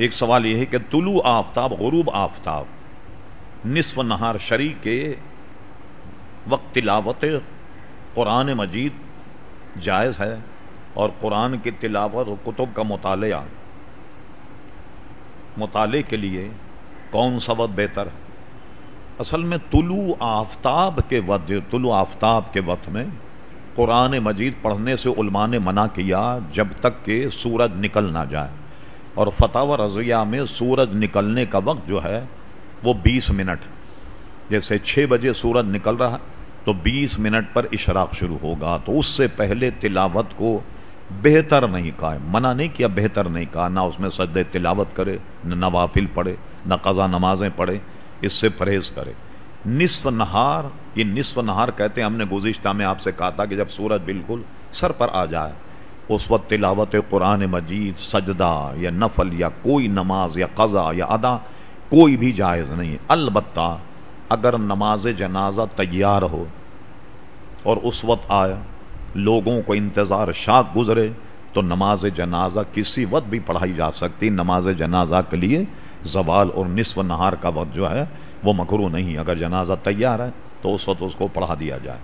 ایک سوال یہ ہے کہ طلوع آفتاب، غروب آفتاب، نصف نہار شری کے وقت تلاوت قرآن مجید جائز ہے اور قرآن کی تلاوت اور کتب کا مطالعہ، مطالعے کے لیے کون سا وقت بہتر ہے؟ اصل میں طلوع آفتاب کے وقت، طلوع آفتاب کے وقت میں قرآن مجید پڑھنے سے علماء نے منع کیا جب تک کہ سورج نکل نہ جائے۔ اور فتح و رضیہ میں سورج نکلنے کا وقت جو ہے وہ بیس منٹ۔ جیسے چھ بجے سورج نکل رہا تو بیس منٹ پر اشراق شروع ہوگا۔ تو اس سے پہلے تلاوت کو بہتر نہیں کہا۔ منع نہیں کیا، بہتر نہیں کہا۔ نہ اس میں سجد تلاوت کرے، نہ نوافل پڑھے، نہ قضا نمازیں پڑھے۔ اس سے پرہیز کرے۔ نصف نہار، یہ نصف نہار کہتے ہیں، ہم نے گزشتہ میں آپ سے کہا تھا کہ جب سورج بالکل سر پر آ جائے اس وقت تلاوت قرآن مجید، سجدہ یا نفل یا کوئی نماز یا قضا یا ادا کوئی بھی جائز نہیں۔ البتہ اگر نماز جنازہ تیار ہو اور اس وقت آیا، لوگوں کو انتظار شاک گزرے، تو نماز جنازہ کسی وقت بھی پڑھائی جا سکتی۔ نماز جنازہ کے لیے زوال اور نصف نہار کا وقت جو ہے، وہ مکرو نہیں۔ اگر جنازہ تیار ہے، تو اس وقت اس کو پڑھا دیا جائے۔